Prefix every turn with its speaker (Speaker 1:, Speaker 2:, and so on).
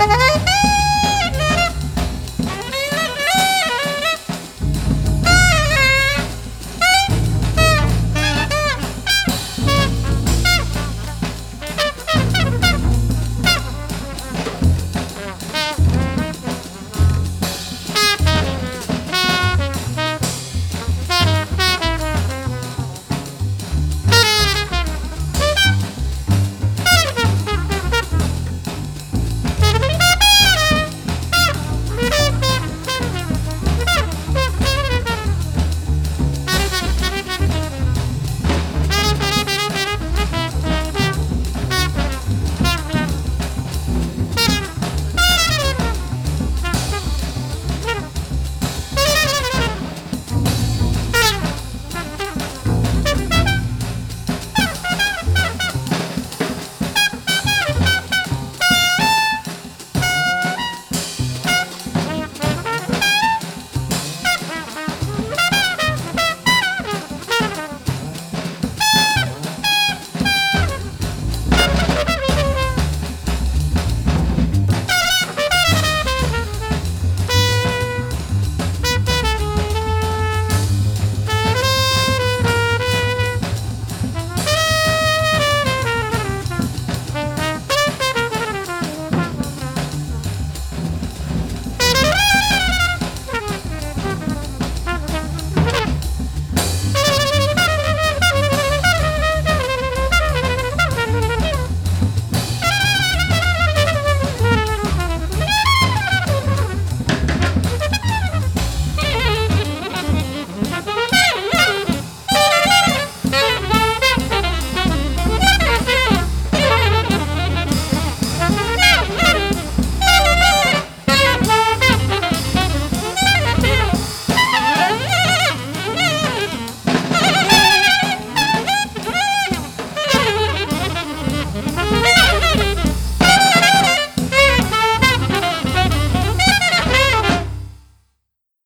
Speaker 1: ハハハハ